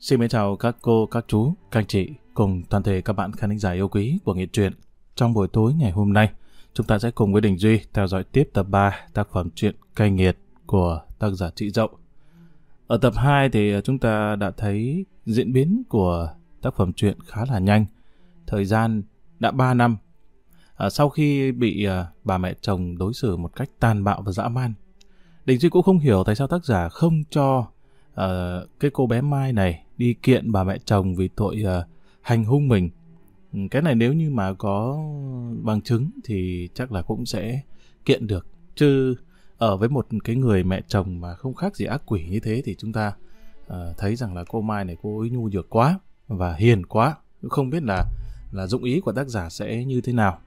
Xin mến chào các cô, các chú, các anh chị cùng toàn thể các bạn khán giả yêu quý của Nghệ truyện. Trong buổi tối ngày hôm nay, chúng ta sẽ cùng với Đình Duy theo dõi tiếp tập 3 tác phẩm truyện Cay Nghiệt của tác giả Trị Dậu. Ở tập 2 thì ờ, chúng ta đã thấy diễn biến của tác phẩm truyện khá là nhanh. Thời gian đã 3 năm. À, sau khi bị à, bà mẹ chồng đối xử một cách tàn bạo và dã man, Đình Duy cũng không hiểu tại sao tác giả không cho uh, cái cô bé Mai này đi kiện bà mẹ chồng vì tội uh, hành hung mình. Ừ, cái này nếu như mà có bằng chứng thì chắc là cũng sẽ kiện được. Chứ ở với một cái người mẹ chồng mà không khác gì ác quỷ như thế thì chúng ta uh, thấy rằng là cô Mai này cô ấy nhu nhược quá và hiền quá. Không biết là là dụng ý của tác giả sẽ như thế nào.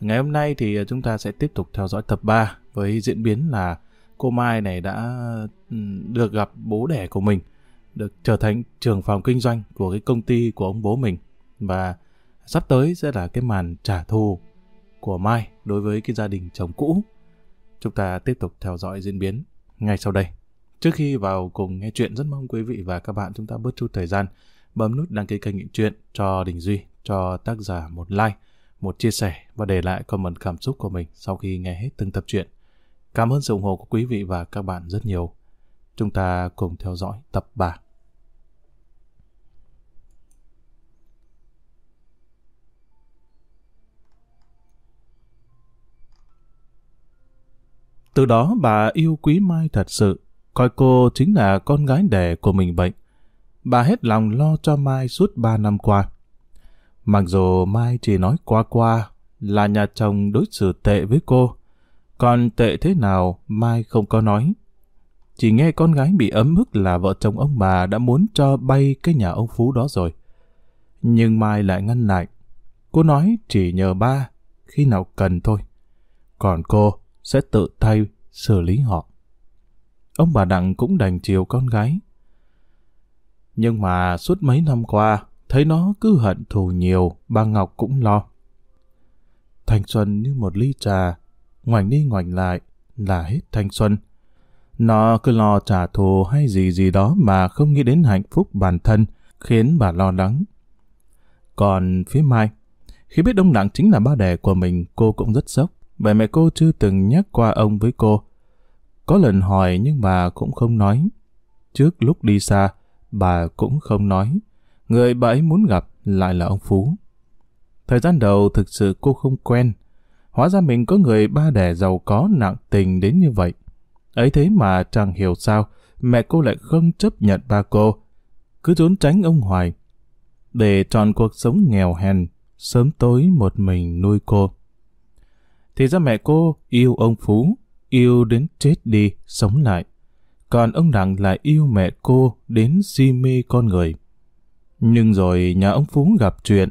Ngày hôm nay thì chúng ta sẽ tiếp tục theo dõi tập 3 với diễn biến là cô Mai này đã được gặp bố đẻ của mình, được trở thành trưởng phòng kinh doanh của cái công ty của ông bố mình và sắp tới sẽ là cái màn trả thù của Mai đối với cái gia đình chồng cũ. Chúng ta tiếp tục theo dõi diễn biến ngay sau đây. Trước khi vào cùng nghe chuyện rất mong quý vị và các bạn chúng ta bớt chút thời gian bấm nút đăng ký kênh Nghị Chuyện cho Đình Duy, cho tác giả một like, một chia sẻ và để lại comment cảm xúc của mình sau khi nghe hết từng tập truyện. Cảm ơn sự ủng hộ của quý vị và các bạn rất nhiều. Chúng ta cùng theo dõi tập 3. Từ đó bà yêu quý Mai thật sự, coi cô chính là con gái đẻ của mình bệnh. Bà hết lòng lo cho Mai suốt 3 năm qua. Mặc dù Mai chỉ nói qua qua là nhà chồng đối xử tệ với cô, còn tệ thế nào Mai không có nói. Chỉ nghe con gái bị ấm ức là vợ chồng ông bà đã muốn cho bay cái nhà ông Phú đó rồi. Nhưng Mai lại ngăn lại. Cô nói chỉ nhờ ba, khi nào cần thôi. Còn cô sẽ tự thay xử lý họ. Ông bà Đặng cũng đành chiều con gái. Nhưng mà suốt mấy năm qua, thấy nó cứ hận thù nhiều, bà Ngọc cũng lo. Thanh xuân như một ly trà, ngoảnh đi ngoảnh lại là hết thanh xuân. Nó cứ lo trả thù hay gì gì đó mà không nghĩ đến hạnh phúc bản thân, khiến bà lo lắng. Còn phía Mai, khi biết ông Đặng chính là ba đẻ của mình, cô cũng rất sốc. Bởi mẹ cô chưa từng nhắc qua ông với cô. Có lần hỏi nhưng bà cũng không nói. Trước lúc đi xa, bà cũng không nói. Người bà ấy muốn gặp lại là ông Phú. Thời gian đầu thực sự cô không quen, Hóa ra mình có người ba đẻ giàu có nặng tình đến như vậy. Ấy thế mà chẳng hiểu sao mẹ cô lại không chấp nhận ba cô, cứ trốn tránh ông Hoài. Để chọn cuộc sống nghèo hèn, sớm tối một mình nuôi cô. Thì ra mẹ cô yêu ông Phú, yêu đến chết đi, sống lại. Còn ông Đặng lại yêu mẹ cô đến si mê con người. Nhưng rồi nhà ông Phú gặp chuyện,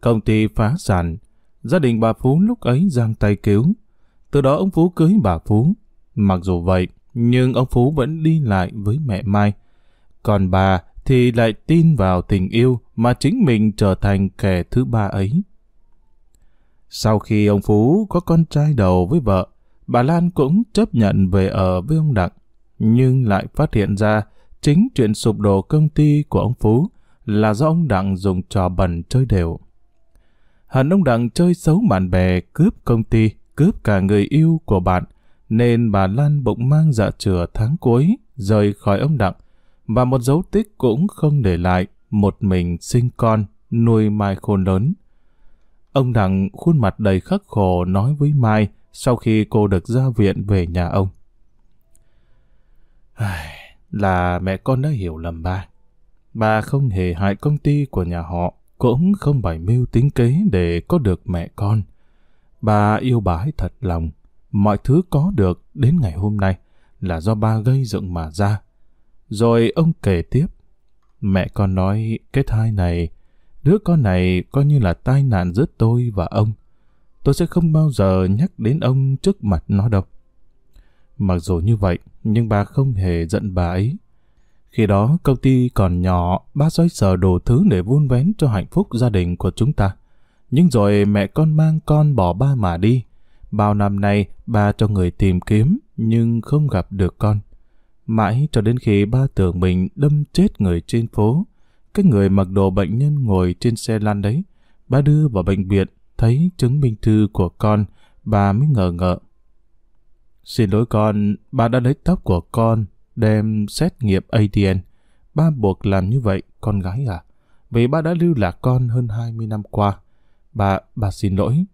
công ty phá sản, Gia đình bà Phú lúc ấy giang tay cứu. Từ đó ông Phú cưới bà Phú. Mặc dù vậy, nhưng ông Phú vẫn đi lại với mẹ Mai. Còn bà thì lại tin vào tình yêu mà chính mình trở thành kẻ thứ ba ấy. Sau khi ông Phú có con trai đầu với vợ, bà Lan cũng chấp nhận về ở với ông Đặng, nhưng lại phát hiện ra chính chuyện sụp đổ công ty của ông Phú là do ông Đặng dùng trò bẩn chơi đều. Hận ông Đặng chơi xấu bạn bè, cướp công ty, cướp cả người yêu của bạn, nên bà Lan bụng mang dạ chừa tháng cuối, rời khỏi ông Đặng, và một dấu tích cũng không để lại, một mình sinh con, nuôi Mai khôn lớn. Ông Đặng khuôn mặt đầy khắc khổ nói với Mai sau khi cô được ra viện về nhà ông. Là mẹ con đã hiểu lầm ba. Bà không hề hại công ty của nhà họ, cũng không bày mưu tính kế để có được mẹ con. Bà yêu bà ấy thật lòng. Mọi thứ có được đến ngày hôm nay là do ba gây dựng mà ra. Rồi ông kể tiếp. Mẹ con nói cái thai này, đứa con này coi như là tai nạn giữa tôi và ông. Tôi sẽ không bao giờ nhắc đến ông trước mặt nó đâu. Mặc dù như vậy, nhưng bà không hề giận bà ấy. Khi đó công ty còn nhỏ, ba xoay sở đồ thứ để vun vén cho hạnh phúc gia đình của chúng ta. Nhưng rồi mẹ con mang con bỏ ba mà đi. Bao năm nay ba cho người tìm kiếm nhưng không gặp được con. Mãi cho đến khi ba tưởng mình đâm chết người trên phố, cái người mặc đồ bệnh nhân ngồi trên xe lăn đấy, ba đưa vào bệnh viện, thấy chứng minh thư của con, bà mới ngờ ngợ. Xin lỗi con, ba đã lấy tóc của con, đem xét nghiệm ADN. Ba buộc làm như vậy, con gái à? Vì ba đã lưu lạc con hơn 20 năm qua. Bà, bà xin lỗi.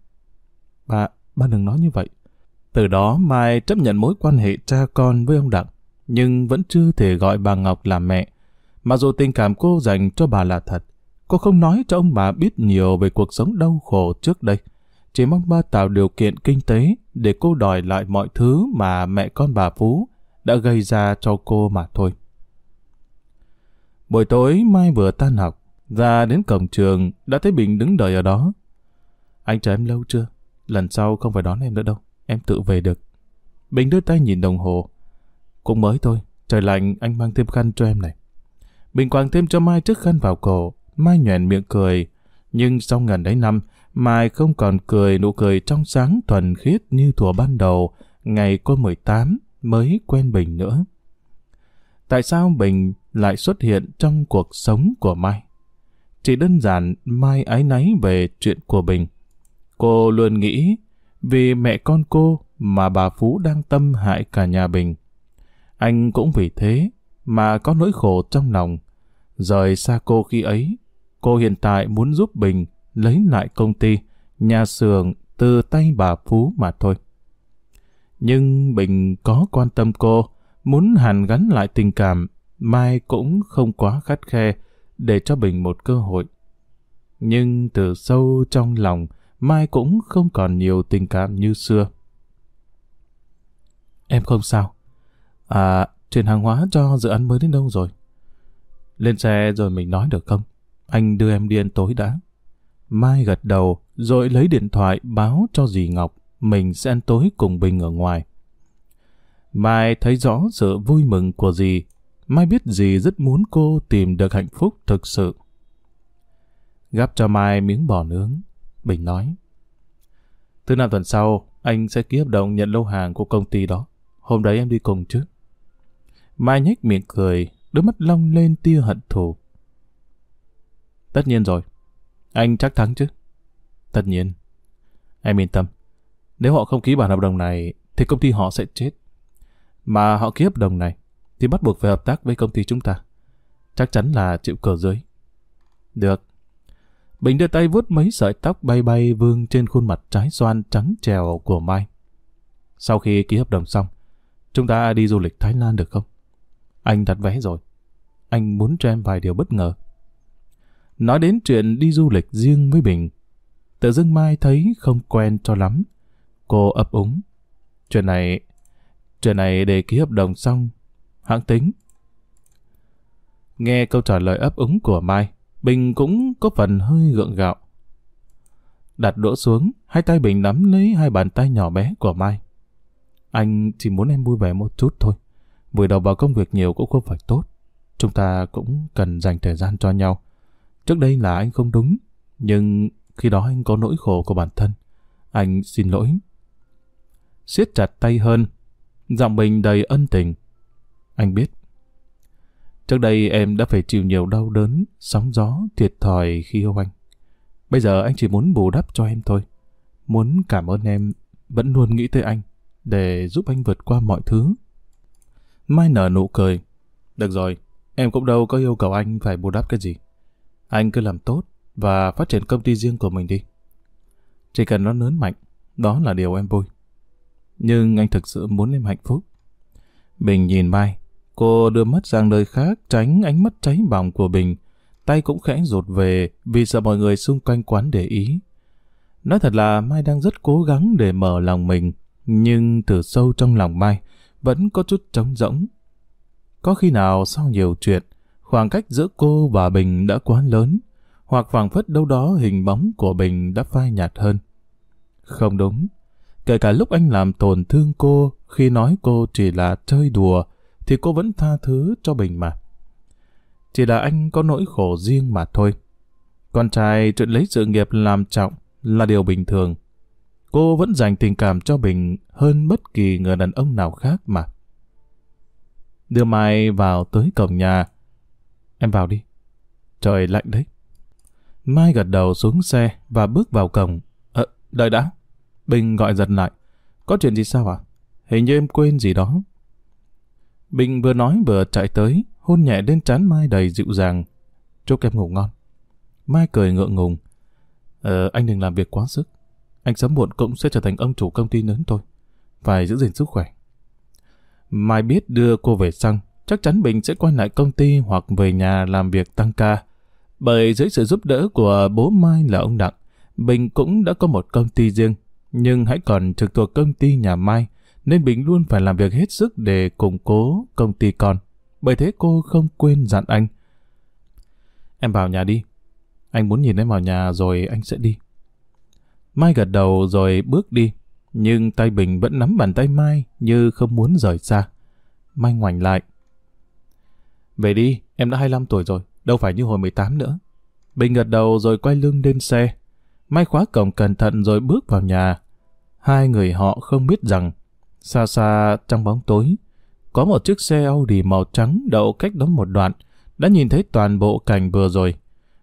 Bà, ba đừng nói như vậy. Từ đó Mai chấp nhận mối quan hệ cha con với ông Đặng, nhưng vẫn chưa thể gọi bà Ngọc là mẹ. Mặc dù tình cảm cô dành cho bà là thật, cô không nói cho ông bà biết nhiều về cuộc sống đau khổ trước đây. Chỉ mong ba tạo điều kiện kinh tế để cô đòi lại mọi thứ mà mẹ con bà Phú đã gây ra cho cô mà thôi. Buổi tối Mai vừa tan học, ra đến cổng trường đã thấy Bình đứng đợi ở đó. Anh chờ em lâu chưa? Lần sau không phải đón em nữa đâu, em tự về được. Bình đưa tay nhìn đồng hồ. Cũng mới thôi, trời lạnh anh mang thêm khăn cho em này. Bình quàng thêm cho Mai chiếc khăn vào cổ, Mai nhoèn miệng cười. Nhưng sau gần đấy năm, Mai không còn cười nụ cười trong sáng thuần khiết như thuở ban đầu, ngày cô 18 mới quen Bình nữa. Tại sao Bình lại xuất hiện trong cuộc sống của Mai? Chỉ đơn giản Mai ái náy về chuyện của Bình. Cô luôn nghĩ vì mẹ con cô mà bà Phú đang tâm hại cả nhà Bình. Anh cũng vì thế mà có nỗi khổ trong lòng. Rời xa cô khi ấy, cô hiện tại muốn giúp Bình lấy lại công ty, nhà xưởng từ tay bà Phú mà thôi. Nhưng Bình có quan tâm cô, muốn hàn gắn lại tình cảm, Mai cũng không quá khắt khe để cho Bình một cơ hội. Nhưng từ sâu trong lòng, Mai cũng không còn nhiều tình cảm như xưa. Em không sao. À, chuyển hàng hóa cho dự án mới đến đâu rồi? Lên xe rồi mình nói được không? Anh đưa em đi ăn tối đã. Mai gật đầu, rồi lấy điện thoại báo cho dì Ngọc mình sẽ ăn tối cùng Bình ở ngoài. Mai thấy rõ sự vui mừng của dì. Mai biết dì rất muốn cô tìm được hạnh phúc thực sự. Gắp cho Mai miếng bò nướng. Bình nói. Thứ năm tuần sau, anh sẽ ký hợp đồng nhận lô hàng của công ty đó. Hôm đấy em đi cùng chứ. Mai nhếch miệng cười, đôi mắt long lên tia hận thù. Tất nhiên rồi. Anh chắc thắng chứ? Tất nhiên. Em yên tâm. Nếu họ không ký bản hợp đồng này, thì công ty họ sẽ chết. Mà họ ký hợp đồng này, thì bắt buộc phải hợp tác với công ty chúng ta. Chắc chắn là chịu cờ dưới. Được. Bình đưa tay vuốt mấy sợi tóc bay bay vương trên khuôn mặt trái xoan trắng trèo của Mai. Sau khi ký hợp đồng xong, chúng ta đi du lịch Thái Lan được không? Anh đặt vé rồi. Anh muốn cho em vài điều bất ngờ. Nói đến chuyện đi du lịch riêng với Bình, tự dưng Mai thấy không quen cho lắm. Cô ấp úng. Chuyện này, chuyện này để ký hợp đồng xong, hãng tính. Nghe câu trả lời ấp úng của Mai, Bình cũng có phần hơi gượng gạo. Đặt đũa xuống, hai tay Bình nắm lấy hai bàn tay nhỏ bé của Mai. Anh chỉ muốn em vui vẻ một chút thôi. Vùi đầu vào công việc nhiều cũng không phải tốt. Chúng ta cũng cần dành thời gian cho nhau. Trước đây là anh không đúng, nhưng khi đó anh có nỗi khổ của bản thân. Anh xin lỗi. siết chặt tay hơn, giọng Bình đầy ân tình. Anh biết. Trước đây em đã phải chịu nhiều đau đớn, sóng gió, thiệt thòi khi yêu anh. Bây giờ anh chỉ muốn bù đắp cho em thôi. Muốn cảm ơn em, vẫn luôn nghĩ tới anh, để giúp anh vượt qua mọi thứ. Mai nở nụ cười. Được rồi, em cũng đâu có yêu cầu anh phải bù đắp cái gì. Anh cứ làm tốt và phát triển công ty riêng của mình đi. Chỉ cần nó lớn mạnh, đó là điều em vui. Nhưng anh thực sự muốn em hạnh phúc. Bình nhìn Mai, cô đưa mắt sang nơi khác tránh ánh mắt cháy bỏng của Bình. Tay cũng khẽ rụt về vì sợ mọi người xung quanh quán để ý. Nói thật là Mai đang rất cố gắng để mở lòng mình, nhưng từ sâu trong lòng Mai vẫn có chút trống rỗng. Có khi nào sau nhiều chuyện, khoảng cách giữa cô và Bình đã quá lớn, hoặc phảng phất đâu đó hình bóng của Bình đã phai nhạt hơn. Không đúng, kể cả lúc anh làm tổn thương cô khi nói cô chỉ là chơi đùa, thì cô vẫn tha thứ cho Bình mà. Chỉ là anh có nỗi khổ riêng mà thôi. Con trai chuyện lấy sự nghiệp làm trọng là điều bình thường. Cô vẫn dành tình cảm cho Bình hơn bất kỳ người đàn ông nào khác mà. đưa Mai vào tới cổng nhà. Em vào đi. Trời lạnh đấy. Mai gật đầu xuống xe và bước vào cổng. Ờ, đợi đã. Bình gọi giật lại. Có chuyện gì sao ạ? Hình như em quên gì đó. Bình vừa nói vừa chạy tới, hôn nhẹ lên trán Mai đầy dịu dàng. Chúc em ngủ ngon. Mai cười ngượng ngùng. Ờ, anh đừng làm việc quá sức. Anh sớm muộn cũng sẽ trở thành ông chủ công ty lớn thôi. Phải giữ gìn sức khỏe. Mai biết đưa cô về xăng, chắc chắn Bình sẽ quay lại công ty hoặc về nhà làm việc tăng ca. Bởi dưới sự giúp đỡ của bố Mai là ông Đặng, Bình cũng đã có một công ty riêng, nhưng hãy còn trực thuộc công ty nhà Mai, nên Bình luôn phải làm việc hết sức để củng cố công ty con. Bởi thế cô không quên dặn anh. Em vào nhà đi. Anh muốn nhìn em vào nhà rồi anh sẽ đi. Mai gật đầu rồi bước đi, nhưng tay Bình vẫn nắm bàn tay Mai như không muốn rời xa. Mai ngoảnh lại. Về đi, em đã 25 tuổi rồi, đâu phải như hồi 18 nữa. Bình gật đầu rồi quay lưng lên xe. Mai khóa cổng cẩn thận rồi bước vào nhà. Hai người họ không biết rằng, xa xa trong bóng tối, có một chiếc xe Audi màu trắng đậu cách đó một đoạn, đã nhìn thấy toàn bộ cảnh vừa rồi.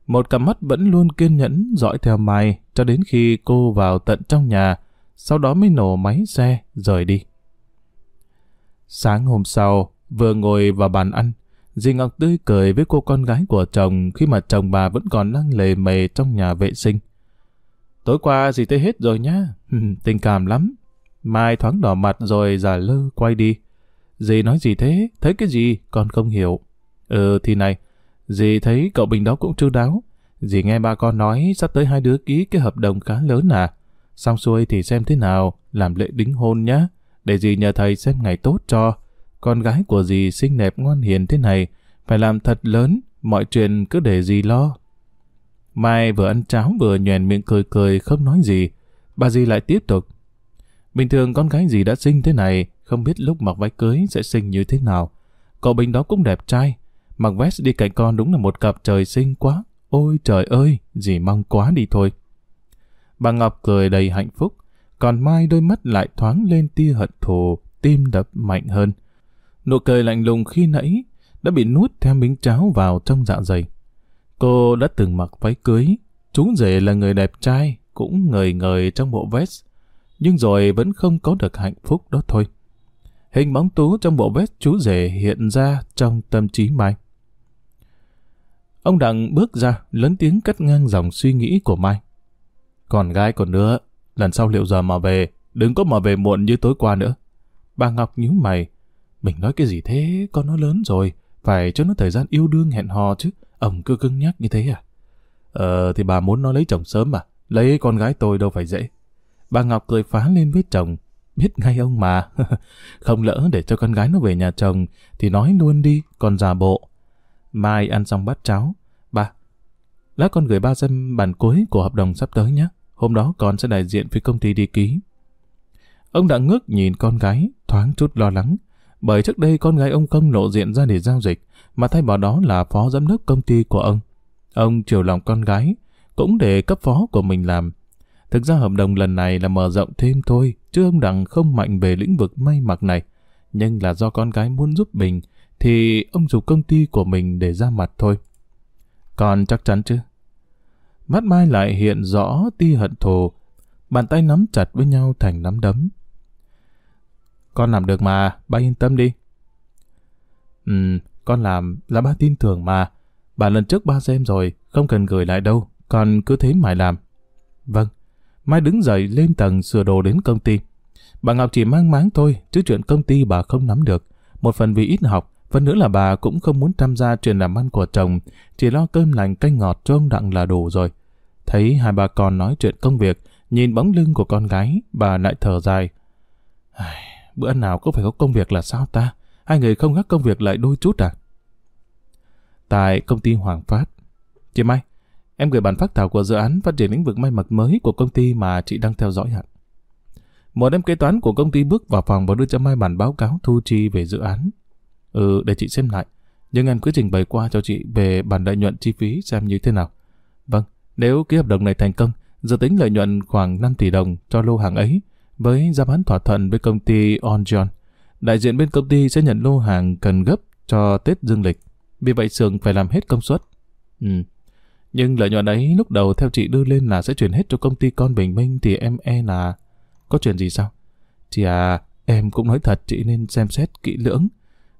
Một cặp mắt vẫn luôn kiên nhẫn dõi theo Mai cho đến khi cô vào tận trong nhà, sau đó mới nổ máy xe rời đi. Sáng hôm sau, vừa ngồi vào bàn ăn, dì Ngọc tươi cười với cô con gái của chồng khi mà chồng bà vẫn còn đang lề mề trong nhà vệ sinh. Tối qua dì tới hết rồi nhá, tình cảm lắm. Mai thoáng đỏ mặt rồi giả lơ quay đi. Dì nói gì thế? Thấy cái gì? Con không hiểu. Ừ thì này, dì thấy cậu Bình đó cũng chú đáo. Dì nghe ba con nói sắp tới hai đứa ký cái hợp đồng khá lớn à. Xong xuôi thì xem thế nào, làm lễ đính hôn nhá. Để dì nhờ thầy xem ngày tốt cho. Con gái của dì xinh đẹp ngoan hiền thế này, phải làm thật lớn, mọi chuyện cứ để dì lo. Mai vừa ăn cháo vừa nhoèn miệng cười cười không nói gì. Bà dì lại tiếp tục. Bình thường con gái gì đã sinh thế này, không biết lúc mặc váy cưới sẽ sinh như thế nào. Cậu Bình đó cũng đẹp trai. Mặc vest đi cạnh con đúng là một cặp trời sinh quá. Ôi trời ơi, dì mong quá đi thôi. Bà Ngọc cười đầy hạnh phúc, còn Mai đôi mắt lại thoáng lên tia hận thù, tim đập mạnh hơn. Nụ cười lạnh lùng khi nãy đã bị nuốt theo miếng cháo vào trong dạ dày. Cô đã từng mặc váy cưới, chú rể là người đẹp trai, cũng ngời ngời trong bộ vest, nhưng rồi vẫn không có được hạnh phúc đó thôi. Hình bóng tú trong bộ vest chú rể hiện ra trong tâm trí Mai. Ông Đặng bước ra, lớn tiếng cắt ngang dòng suy nghĩ của Mai. Còn gái còn nữa, lần sau liệu giờ mà về, đừng có mà về muộn như tối qua nữa. Bà Ngọc nhíu mày. Mình nói cái gì thế, con nó lớn rồi, phải cho nó thời gian yêu đương hẹn hò chứ. Ông cứ cưng nhắc như thế à? Ờ, thì bà muốn nó lấy chồng sớm mà, lấy con gái tôi đâu phải dễ. Bà Ngọc cười phá lên với chồng, biết ngay ông mà. Không lỡ để cho con gái nó về nhà chồng, thì nói luôn đi, còn giả bộ. Mai ăn xong bát cháo. Ba, lát con gửi ba xem bản cuối của hợp đồng sắp tới nhé. Hôm đó con sẽ đại diện phía công ty đi ký. Ông đã ngước nhìn con gái, thoáng chút lo lắng. Bởi trước đây con gái ông không lộ diện ra để giao dịch, mà thay vào đó là phó giám đốc công ty của ông. Ông chiều lòng con gái, cũng để cấp phó của mình làm. Thực ra hợp đồng lần này là mở rộng thêm thôi, chứ ông Đằng không mạnh về lĩnh vực may mặc này. Nhưng là do con gái muốn giúp mình, thì ông dùng công ty của mình để ra mặt thôi. Còn chắc chắn chứ? Mắt Mai lại hiện rõ tia hận thù, bàn tay nắm chặt với nhau thành nắm đấm. Con làm được mà, ba yên tâm đi. Ừ, con làm là ba tin tưởng mà. Bà lần trước ba xem rồi, không cần gửi lại đâu, con cứ thế mà làm. Vâng, Mai đứng dậy lên tầng sửa đồ đến công ty. Bà Ngọc chỉ mang máng thôi, chứ chuyện công ty bà không nắm được. Một phần vì ít học, phần nữa là bà cũng không muốn tham gia chuyện làm ăn của chồng, chỉ lo cơm lành canh ngọt cho ông Đặng là đủ rồi. Thấy hai bà con nói chuyện công việc, nhìn bóng lưng của con gái, bà lại thở dài. Bữa nào cũng phải có công việc là sao ta? Hai người không gác công việc lại đôi chút à? Tại công ty Hoàng Phát. Chị Mai, em gửi bản phát thảo của dự án phát triển lĩnh vực may mặc mới của công ty mà chị đang theo dõi ạ. Một em kế toán của công ty bước vào phòng và đưa cho Mai bản báo cáo thu chi về dự án. Ừ, để chị xem lại. Nhưng em cứ trình bày qua cho chị về bản lợi nhuận chi phí xem như thế nào. Vâng, nếu ký hợp đồng này thành công, dự tính lợi nhuận khoảng 5 tỷ đồng cho lô hàng ấy, với giá bán thỏa thuận với công ty Onjon. đại diện bên công ty sẽ nhận lô hàng cần gấp cho Tết Dương lịch. Vì vậy xưởng phải làm hết công suất. Ừ. Nhưng lợi nhuận ấy lúc đầu theo chị đưa lên là sẽ chuyển hết cho công ty con Bình Minh thì em e là... Có chuyện gì sao? Chị à, em cũng nói thật chị nên xem xét kỹ lưỡng.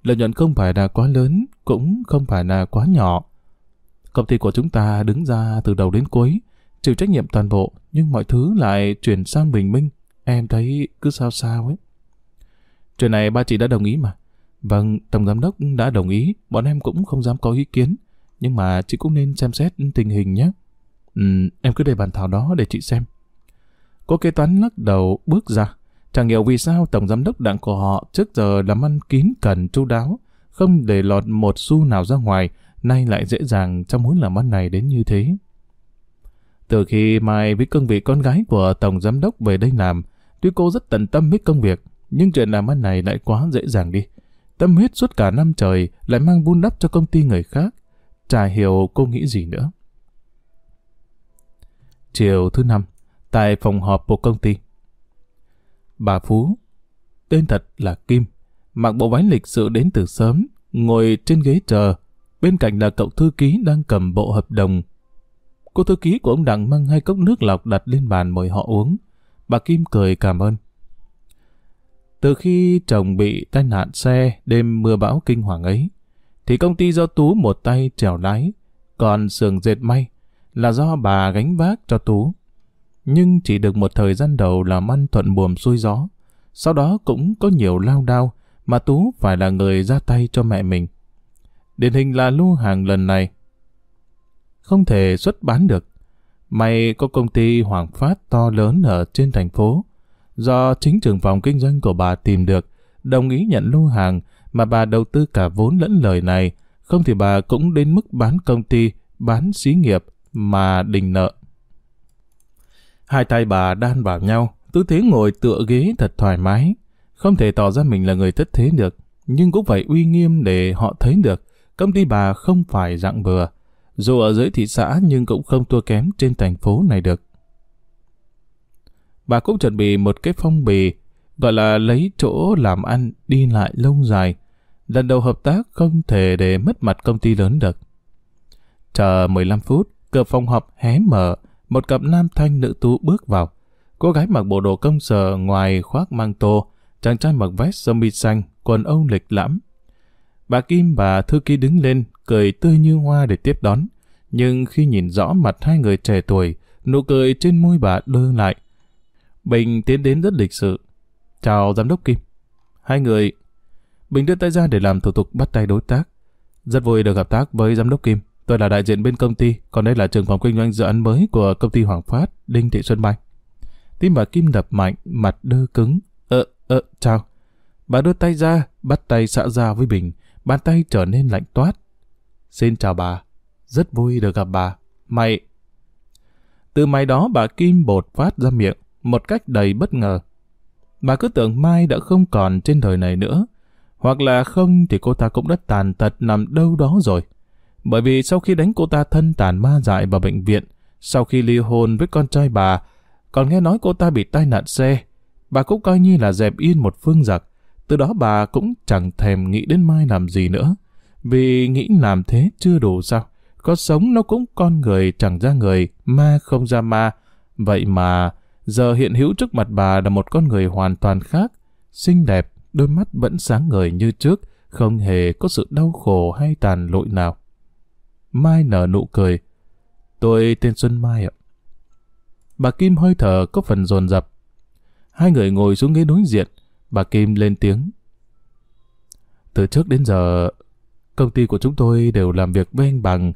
Lợi nhuận không phải là quá lớn, cũng không phải là quá nhỏ. Công ty của chúng ta đứng ra từ đầu đến cuối, chịu trách nhiệm toàn bộ, nhưng mọi thứ lại chuyển sang Bình Minh. Em thấy cứ sao sao ấy. Chuyện này ba chị đã đồng ý mà. Vâng, Tổng Giám Đốc đã đồng ý, bọn em cũng không dám có ý kiến. Nhưng mà chị cũng nên xem xét tình hình nhé. Ừ, em cứ để bàn thảo đó để chị xem. Cô kế toán lắc đầu bước ra. Chẳng hiểu vì sao Tổng Giám Đốc đảng của họ trước giờ làm ăn kín cẩn chu đáo, không để lọt một xu nào ra ngoài, nay lại dễ dàng trong mối làm ăn này đến như thế. Từ khi Mai với cương vị con gái của Tổng Giám Đốc về đây làm, tuy cô rất tận tâm với công việc, nhưng chuyện làm ăn này lại quá dễ dàng đi. Tâm huyết suốt cả năm trời lại mang vun đắp cho công ty người khác. Chả hiểu cô nghĩ gì nữa. Chiều thứ năm, tại phòng họp của công ty. Bà Phú, tên thật là Kim, mặc bộ váy lịch sự đến từ sớm, ngồi trên ghế chờ. Bên cạnh là cậu thư ký đang cầm bộ hợp đồng. Cô thư ký của ông Đặng mang hai cốc nước lọc đặt lên bàn mời họ uống. Bà Kim cười cảm ơn. Từ khi chồng bị tai nạn xe đêm mưa bão kinh hoàng ấy, thì công ty do Tú một tay trèo lái, còn xưởng dệt may là do bà gánh vác cho Tú. Nhưng chỉ được một thời gian đầu làm ăn thuận buồm xuôi gió, sau đó cũng có nhiều lao đao mà Tú phải là người ra tay cho mẹ mình. Điển hình là lô hàng lần này. Không thể xuất bán được. May có công ty Hoàng Phát to lớn ở trên thành phố, do chính trưởng phòng kinh doanh của bà tìm được, đồng ý nhận lô hàng mà bà đầu tư cả vốn lẫn lời này, không thì bà cũng đến mức bán công ty, bán xí nghiệp mà đình nợ. Hai tay bà đan vào nhau, tư thế ngồi tựa ghế thật thoải mái, không thể tỏ ra mình là người thất thế được, nhưng cũng phải uy nghiêm để họ thấy được công ty bà không phải dạng vừa. dù ở dưới thị xã nhưng cũng không thua kém trên thành phố này được bà cũng chuẩn bị một cái phong bì, gọi là lấy chỗ làm ăn đi lại lâu dài. Lần đầu hợp tác không thể để mất mặt công ty lớn được. Chờ 15 phút, cửa phòng họp hé mở, một cặp nam thanh nữ tú bước vào. Cô gái mặc bộ đồ công sở ngoài khoác mang tô, chàng trai mặc vest sơ mi xanh, quần âu lịch lãm. Bà Kim và Thư Ký đứng lên, cười tươi như hoa để tiếp đón. Nhưng khi nhìn rõ mặt hai người trẻ tuổi, nụ cười trên môi bà đơ lại, Bình tiến đến rất lịch sự. Chào giám đốc Kim. Hai người... Bình đưa tay ra để làm thủ tục bắt tay đối tác. Rất vui được hợp tác với giám đốc Kim. Tôi là đại diện bên công ty, còn đây là trưởng phòng kinh doanh dự án mới của công ty Hoàng Phát, Đinh Thị Xuân Mai. Tim bà Kim đập mạnh, mặt đơ cứng. Ờ, ờ, chào. Bà đưa tay ra, bắt tay xã ra với Bình. Bàn tay trở nên lạnh toát. Xin chào bà. Rất vui được gặp bà. Mày... Từ mày đó bà Kim bột phát ra miệng một cách đầy bất ngờ. Bà cứ tưởng Mai đã không còn trên đời này nữa, hoặc là không thì cô ta cũng đã tàn tật nằm đâu đó rồi. Bởi vì sau khi đánh cô ta thân tàn ma dại vào bệnh viện, sau khi ly hôn với con trai bà, còn nghe nói cô ta bị tai nạn xe, bà cũng coi như là dẹp yên một phương giặc. Từ đó bà cũng chẳng thèm nghĩ đến Mai làm gì nữa. Vì nghĩ làm thế chưa đủ sao? Có sống nó cũng con người chẳng ra người, ma không ra ma. Vậy mà Giờ hiện hữu trước mặt bà là một con người hoàn toàn khác, xinh đẹp, đôi mắt vẫn sáng ngời như trước, không hề có sự đau khổ hay tàn lụi nào. Mai nở nụ cười. Tôi tên Xuân Mai ạ. Bà Kim hơi thở có phần dồn dập. Hai người ngồi xuống ghế đối diện, bà Kim lên tiếng. Từ trước đến giờ, công ty của chúng tôi đều làm việc với anh Bằng.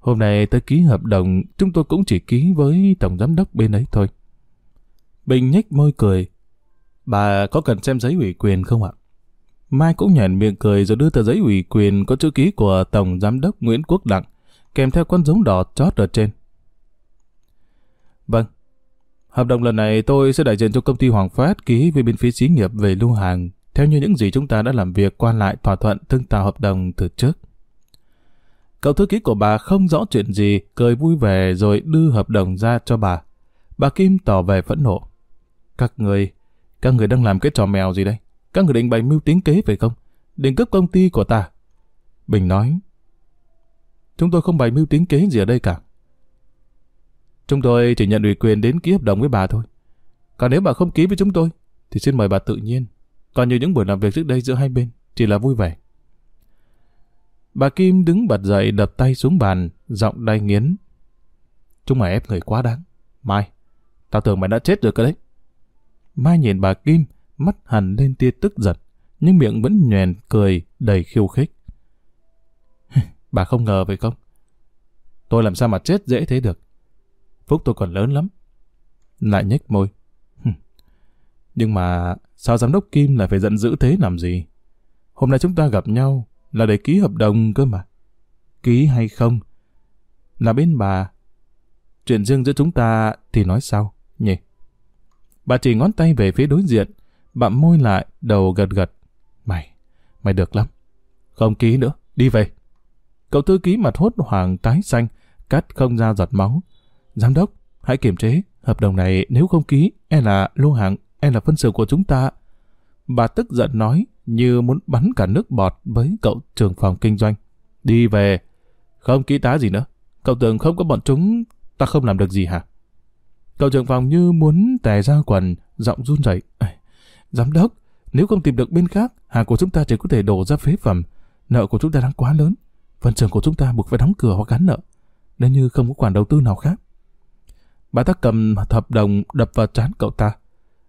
Hôm nay tới ký hợp đồng, chúng tôi cũng chỉ ký với tổng giám đốc bên ấy thôi. Bình nhếch môi cười. Bà có cần xem giấy ủy quyền không ạ? Mai cũng nhàn miệng cười rồi đưa tờ giấy ủy quyền có chữ ký của Tổng Giám đốc Nguyễn Quốc Đặng, kèm theo con dấu đỏ chót ở trên. Vâng. Hợp đồng lần này tôi sẽ đại diện cho công ty Hoàng Phát ký với bên phía xí nghiệp về lưu hàng, theo như những gì chúng ta đã làm việc qua lại thỏa thuận thương tạo hợp đồng từ trước. Cậu thư ký của bà không rõ chuyện gì, cười vui vẻ rồi đưa hợp đồng ra cho bà. Bà Kim tỏ vẻ phẫn nộ. Các người, các người đang làm cái trò mèo gì đây? Các người định bày mưu tính kế phải không? Định cướp công ty của ta. Bình nói, chúng tôi không bày mưu tính kế gì ở đây cả. Chúng tôi chỉ nhận ủy quyền đến ký hợp đồng với bà thôi. Còn nếu bà không ký với chúng tôi, thì xin mời bà tự nhiên. Còn như những buổi làm việc trước đây giữa hai bên, chỉ là vui vẻ. Bà Kim đứng bật dậy đập tay xuống bàn, giọng đay nghiến. Chúng mày ép người quá đáng. Mai, tao tưởng mày đã chết rồi cơ đấy. Mai nhìn bà Kim, mắt hằn lên tia tức giận, nhưng miệng vẫn nhoèn cười đầy khiêu khích. bà không ngờ vậy không? Tôi làm sao mà chết dễ thế được? Phúc tôi còn lớn lắm. Lại nhếch môi. Nhưng mà sao giám đốc Kim lại phải giận dữ thế làm gì? Hôm nay chúng ta gặp nhau là để ký hợp đồng cơ mà. Ký hay không? Là bên bà. Chuyện riêng giữa chúng ta thì nói sau nhỉ? Bà chỉ ngón tay về phía đối diện, bặm môi lại, đầu gật gật. Mày, mày được lắm. Không ký nữa, đi về. Cậu thư ký mặt hốt hoàng tái xanh, cắt không ra giọt máu. Giám đốc, hãy kiềm chế. Hợp đồng này nếu không ký, e là lô hàng, e là phân xưởng của chúng ta. Bà tức giận nói, như muốn bắn cả nước bọt với cậu trưởng phòng kinh doanh. Đi về. Không ký tá gì nữa. Cậu tưởng không có bọn chúng, ta không làm được gì hả? Cậu trưởng phòng như muốn tè ra quần, giọng run rẩy. Giám đốc, nếu không tìm được bên khác, hàng của chúng ta chỉ có thể đổ ra phế phẩm. Nợ của chúng ta đang quá lớn. Phần trưởng của chúng ta buộc phải đóng cửa hoặc gắn nợ. Nếu như không có khoản đầu tư nào khác. Bà ta cầm hợp đồng đập vào trán cậu ta.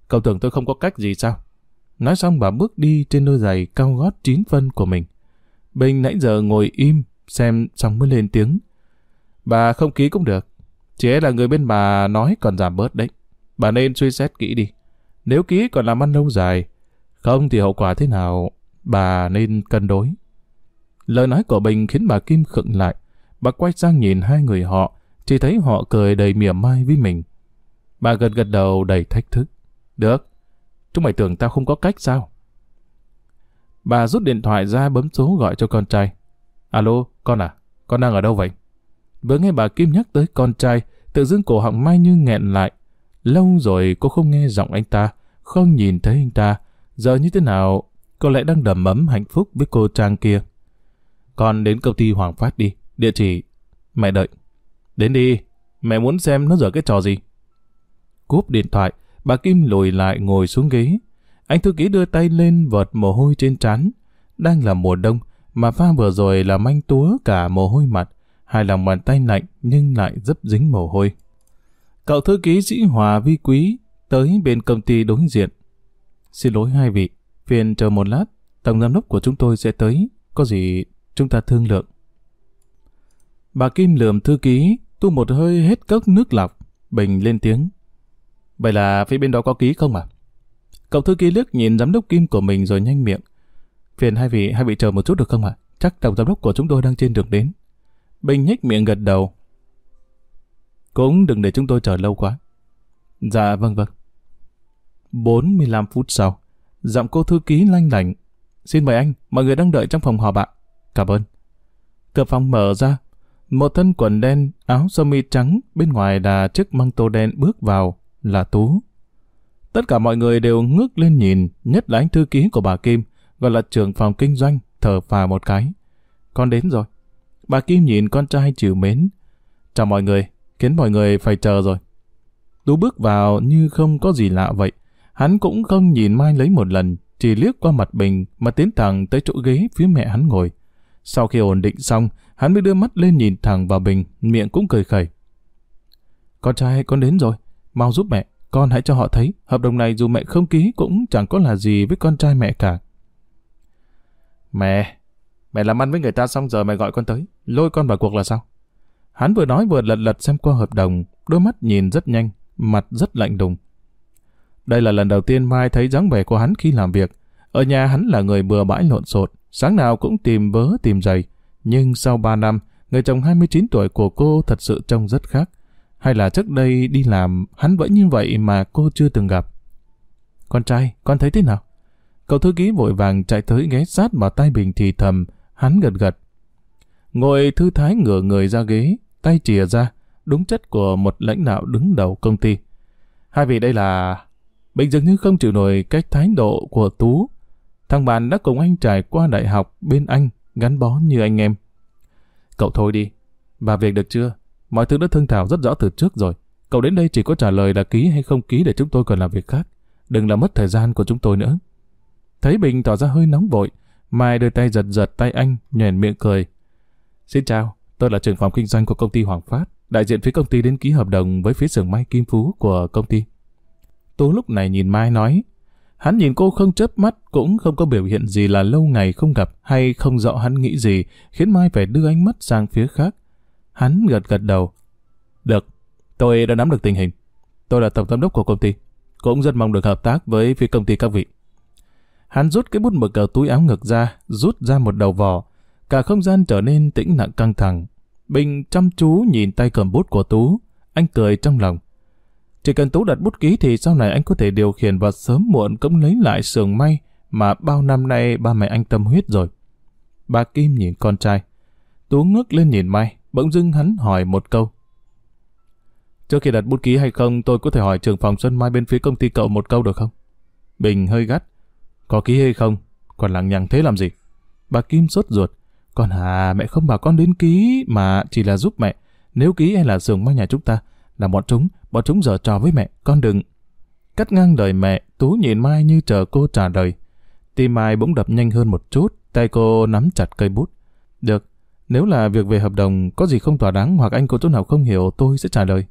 Cậu tưởng tôi không có cách gì sao? Nói xong bà bước đi trên đôi giày cao gót 9 phân của mình. Bình nãy giờ ngồi im, xem xong mới lên tiếng. Bà không ký cũng được. Chỉ là người bên bà nói còn giảm bớt đấy. Bà nên suy xét kỹ đi. Nếu ký còn làm ăn lâu dài, không thì hậu quả thế nào, bà nên cân đối. Lời nói của Bình khiến bà Kim khựng lại. Bà quay sang nhìn hai người họ, chỉ thấy họ cười đầy mỉa mai với mình. Bà gật gật đầu đầy thách thức. Được, chúng mày tưởng tao không có cách sao? Bà rút điện thoại ra bấm số gọi cho con trai. Alo, con à, con đang ở đâu vậy? Vừa nghe bà Kim nhắc tới con trai, tự dưng cổ họng Mai như nghẹn lại. Lâu rồi cô không nghe giọng anh ta, không nhìn thấy anh ta. Giờ như thế nào, có lẽ đang đầm ấm hạnh phúc với cô Trang kia. Con đến công ty Hoàng Phát đi, địa chỉ. Mẹ đợi. Đến đi, mẹ muốn xem nó dở cái trò gì. Cúp điện thoại, bà Kim lùi lại ngồi xuống ghế. Anh thư ký đưa tay lên vợt mồ hôi trên trán. Đang là mùa đông, mà pha vừa rồi là manh túa cả mồ hôi mặt. Hai lòng bàn tay lạnh nhưng lại rất dính mồ hôi. Cậu thư ký sĩ Hòa Vi Quý tới bên công ty đối diện. Xin lỗi hai vị, phiền chờ một lát, tổng giám đốc của chúng tôi sẽ tới, có gì chúng ta thương lượng. Bà Kim lườm thư ký, tu một hơi hết cốc nước lọc, bình lên tiếng. Vậy là phía bên đó có ký không à? Cậu thư ký liếc nhìn giám đốc Kim của mình rồi nhanh miệng. Phiền hai vị, hai vị chờ một chút được không ạ? Chắc tổng giám đốc của chúng tôi đang trên đường đến. Bình nhếch miệng gật đầu. Cũng đừng để chúng tôi chờ lâu quá. Dạ vâng vâng. 45 phút sau, giọng cô thư ký lanh lảnh. Xin mời anh, mọi người đang đợi trong phòng họp ạ. Cảm ơn. Cửa phòng mở ra, một thân quần đen, áo sơ mi trắng, bên ngoài là chiếc măng tô đen bước vào, là Tú. Tất cả mọi người đều ngước lên nhìn, nhất là anh thư ký của bà Kim, gọi là trưởng phòng kinh doanh, thở phà một cái. Con đến rồi. Bà Kim nhìn con trai chịu mến. Chào mọi người, khiến mọi người phải chờ rồi. Tú bước vào như không có gì lạ vậy. Hắn cũng không nhìn Mai lấy một lần, chỉ liếc qua mặt Bình mà tiến thẳng tới chỗ ghế phía mẹ hắn ngồi. Sau khi ổn định xong, hắn mới đưa mắt lên nhìn thẳng vào Bình, miệng cũng cười khẩy. Con trai con đến rồi, mau giúp mẹ, con hãy cho họ thấy, hợp đồng này dù mẹ không ký cũng chẳng có là gì với con trai mẹ cả. Mẹ, mẹ làm ăn với người ta xong giờ mẹ gọi con tới, lôi con vào cuộc là sao? Hắn vừa nói vừa lật lật xem qua hợp đồng, đôi mắt nhìn rất nhanh, mặt rất lạnh đùng. Đây là lần đầu tiên Mai thấy dáng vẻ của hắn khi làm việc. Ở nhà hắn là người bừa bãi lộn xộn, sáng nào cũng tìm vớ tìm giày. Nhưng sau 3 năm, người chồng 29 tuổi của cô thật sự trông rất khác. Hay là trước đây đi làm, hắn vẫn như vậy mà cô chưa từng gặp. Con trai, con thấy thế nào? Cậu thư ký vội vàng chạy tới ghé sát vào tay Bình thì thầm, hắn gật gật. Ngồi thư thái ngửa người ra ghế, tay chìa ra, đúng chất của một lãnh đạo đứng đầu công ty. Hai vị đây là... Bình dường như không chịu nổi cách thái độ của Tú. Thằng bạn đã cùng anh trải qua đại học bên anh, gắn bó như anh em. Cậu thôi đi. Bà việc được chưa? Mọi thứ đã thương thảo rất rõ từ trước rồi. Cậu đến đây chỉ có trả lời là ký hay không ký để chúng tôi còn làm việc khác. Đừng làm mất thời gian của chúng tôi nữa. Thấy Bình tỏ ra hơi nóng vội, Mai đưa tay giật giật tay anh, nhèn miệng cười. Xin chào, tôi là trưởng phòng kinh doanh của công ty Hoàng Phát, đại diện phía công ty đến ký hợp đồng với phía xưởng may Kim Phú của công ty. Tú lúc này nhìn Mai nói, hắn nhìn cô không chớp mắt cũng không có biểu hiện gì là lâu ngày không gặp hay không rõ hắn nghĩ gì, khiến Mai phải đưa ánh mắt sang phía khác. Hắn gật gật đầu. Được, tôi đã nắm được tình hình. Tôi là tổng giám đốc của công ty, cũng rất mong được hợp tác với phía công ty các vị. Hắn rút cái bút mực ở túi áo ngực ra, rút ra một đầu vò. Cả không gian trở nên tĩnh lặng căng thẳng. Bình chăm chú nhìn tay cầm bút của Tú. Anh cười trong lòng. Chỉ cần Tú đặt bút ký thì sau này anh có thể điều khiển và sớm muộn cũng lấy lại sườn may mà bao năm nay ba mẹ anh tâm huyết rồi. Bà Kim nhìn con trai. Tú ngước lên nhìn Mai, bỗng dưng hắn hỏi một câu. Trước khi đặt bút ký hay không, tôi có thể hỏi trưởng phòng Xuân Mai bên phía công ty cậu một câu được không? Bình hơi gắt. Có ký hay không? Còn lằng nhằng thế làm gì? Bà Kim sốt ruột. Con à, mẹ không bảo con đến ký mà chỉ là giúp mẹ. Nếu ký hay là sườn mái nhà chúng ta, là bọn chúng, bọn chúng giờ trò với mẹ, con đừng. Cắt ngang lời mẹ, Tú nhìn Mai như chờ cô trả lời. Tim Mai bỗng đập nhanh hơn một chút, tay cô nắm chặt cây bút. Được, nếu là việc về hợp đồng có gì không thỏa đáng hoặc anh có chỗ nào không hiểu tôi sẽ trả lời.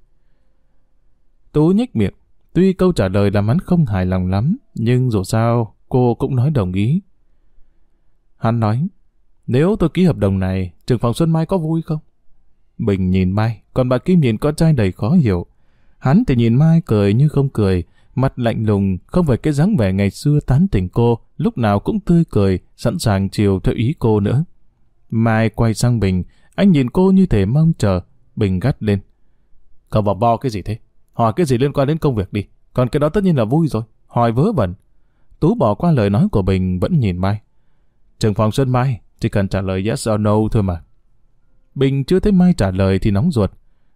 Tú nhếch miệng, tuy câu trả lời làm hắn không hài lòng lắm, nhưng dù sao cô cũng nói đồng ý. Hắn nói, nếu tôi ký hợp đồng này, trường phòng Xuân Mai có vui không? Bình nhìn Mai, còn bà Kim nhìn con trai đầy khó hiểu. Hắn thì nhìn Mai cười như không cười, mặt lạnh lùng, không phải cái dáng vẻ ngày xưa tán tỉnh cô, lúc nào cũng tươi cười, sẵn sàng chiều theo ý cô nữa. Mai quay sang Bình, anh nhìn cô như thể mong chờ, Bình gắt lên. Cậu vào bo cái gì thế? Hỏi cái gì liên quan đến công việc đi, còn cái đó tất nhiên là vui rồi, hỏi vớ vẩn. Tú bỏ qua lời nói của Bình vẫn nhìn Mai. Trường phòng Xuân Mai, chỉ cần trả lời yes or no thôi mà. Bình chưa thấy Mai trả lời thì nóng ruột.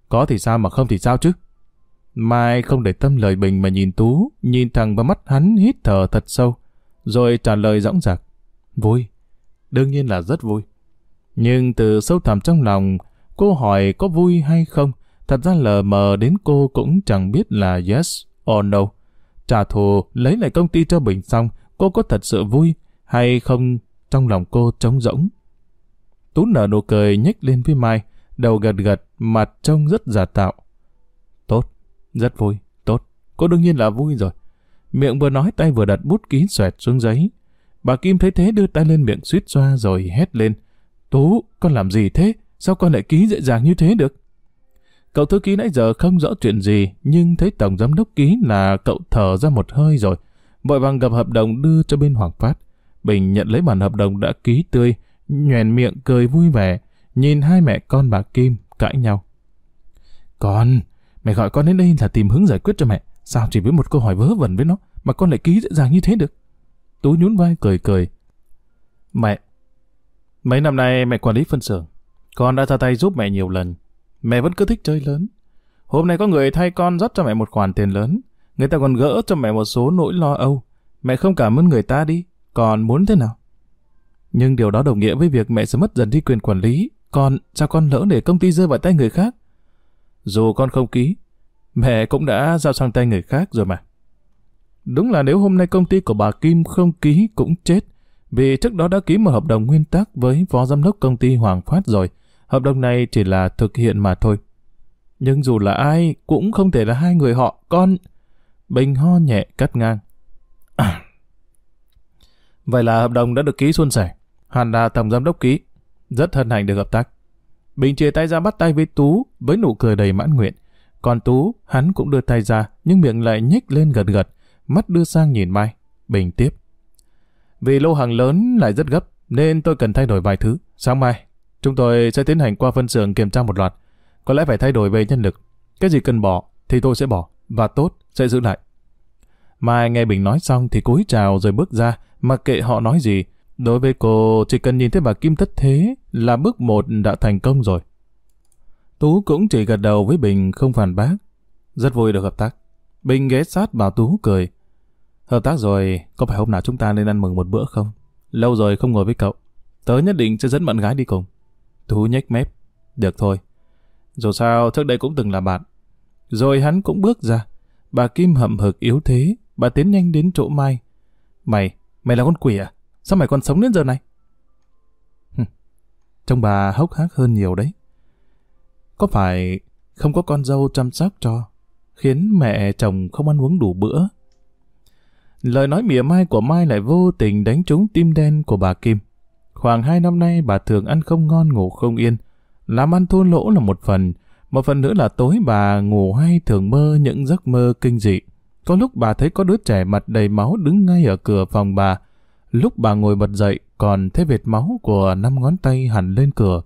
Có thì sao mà không thì sao chứ? Mai không để tâm lời Bình mà nhìn Tú, nhìn thẳng vào mắt hắn hít thở thật sâu, rồi trả lời dõng dạc. Vui. Đương nhiên là rất vui. Nhưng từ sâu thẳm trong lòng, cô hỏi có vui hay không, thật ra lờ mờ đến cô cũng chẳng biết là yes or no. Trả thù, lấy lại công ty cho Bình xong, cô có thật sự vui hay không trong lòng cô trống rỗng. Tú nở nụ cười nhếch lên với Mai, đầu gật gật, mặt trông rất giả tạo. Tốt, rất vui, tốt, cô đương nhiên là vui rồi. Miệng vừa nói tay vừa đặt bút ký xoẹt xuống giấy. Bà Kim thấy thế đưa tay lên miệng suýt xoa rồi hét lên. Tú, con làm gì thế? Sao con lại ký dễ dàng như thế được? Cậu thư ký nãy giờ không rõ chuyện gì, nhưng thấy tổng giám đốc ký là cậu thở ra một hơi rồi. Vội vàng gặp hợp đồng đưa cho bên Hoàng Phát. Bình nhận lấy bản hợp đồng đã ký tươi, nhoèn miệng cười vui vẻ, nhìn hai mẹ con bà Kim cãi nhau. Con, mẹ gọi con đến đây là tìm hướng giải quyết cho mẹ. Sao chỉ với một câu hỏi vớ vẩn với nó mà con lại ký dễ dàng như thế được? Tú nhún vai cười cười. Mẹ, mấy năm nay mẹ quản lý phân xưởng. Con đã ra tay giúp mẹ nhiều lần. Mẹ vẫn cứ thích chơi lớn. Hôm nay có người thay con rót cho mẹ một khoản tiền lớn. Người ta còn gỡ cho mẹ một số nỗi lo âu. Mẹ không cảm ơn người ta đi. Còn muốn thế nào? Nhưng điều đó đồng nghĩa với việc mẹ sẽ mất dần đi quyền quản lý. Còn sao con lỡ để công ty rơi vào tay người khác? Dù con không ký, mẹ cũng đã giao sang tay người khác rồi mà. Đúng là nếu hôm nay công ty của bà Kim không ký cũng chết, vì trước đó đã ký một hợp đồng nguyên tắc với phó giám đốc công ty Hoàng Phát rồi. Hợp đồng này chỉ là thực hiện mà thôi. Nhưng dù là ai, cũng không thể là hai người họ, con... Bình ho nhẹ cắt ngang. À. Vậy là hợp đồng đã được ký xuân sẻ. Hàn là tổng giám đốc ký. Rất hân hạnh được hợp tác. Bình chia tay ra bắt tay với Tú với nụ cười đầy mãn nguyện. Còn Tú, hắn cũng đưa tay ra, nhưng miệng lại nhếch lên gật gật, mắt đưa sang nhìn Mai. Bình tiếp. Vì lô hàng lớn lại rất gấp, nên tôi cần thay đổi vài thứ. Sáng mai, chúng tôi sẽ tiến hành qua phân xưởng kiểm tra một loạt. Có lẽ phải thay đổi về nhân lực. Cái gì cần bỏ, thì tôi sẽ bỏ, và tốt, sẽ giữ lại. Mai nghe Bình nói xong thì cúi chào rồi bước ra, mặc kệ họ nói gì. Đối với cô, chỉ cần nhìn thấy bà Kim thất thế là bước một đã thành công rồi. Tú cũng chỉ gật đầu với Bình không phản bác. Rất vui được hợp tác. Bình ghé sát bảo Tú cười. Hợp tác rồi, có phải hôm nào chúng ta nên ăn mừng một bữa không? Lâu rồi không ngồi với cậu. Tớ nhất định sẽ dẫn bạn gái đi cùng. Tú nhếch mép. Được thôi. Dù sao, trước đây cũng từng là bạn. Rồi hắn cũng bước ra. Bà Kim hậm hực yếu thế. Bà tiến nhanh đến chỗ Mai. Mày, mày là con quỷ à? Sao mày còn sống đến giờ này? Trông bà hốc hác hơn nhiều đấy. Có phải không có con dâu chăm sóc cho, khiến mẹ chồng không ăn uống đủ bữa? Lời nói mỉa mai của Mai lại vô tình đánh trúng tim đen của bà Kim. Khoảng hai năm nay bà thường ăn không ngon ngủ không yên. Làm ăn thua lỗ là một phần, một phần nữa là tối bà ngủ hay thường mơ những giấc mơ kinh dị. Có lúc bà thấy có đứa trẻ mặt đầy máu đứng ngay ở cửa phòng bà. Lúc bà ngồi bật dậy còn thấy vệt máu của năm ngón tay hẳn lên cửa.